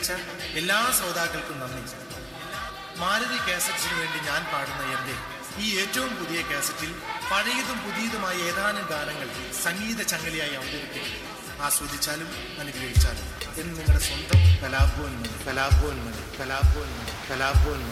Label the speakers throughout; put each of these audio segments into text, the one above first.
Speaker 1: അനുഗ്രഹിച്ച എല്ലാ ശ്രോതാക്കൾക്കും നന്ദി. മാരുതി കാസറ്റ്സിന് വേണ്ടി ഞാൻ പാടുന്ന എന്റെ ഈ ഏറ്റവും പുതിയ കാസറ്റിൽ പഴയതും പുതിയതുമായ ഏതാനും ഗാനങ്ങൾ സംഗീത ചങ്ങലിയായി അവതരിപ്പിക്കും ആസ്വദിച്ചാലും അനുഗ്രഹിച്ചാലും. എന്ന് നിങ്ങളുടെ സ്വന്തം കലാഭവൻ മണി കലാഭവൻ മണി കലാഭവൻ കലാഭവൻ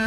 Speaker 2: ഉമ്മ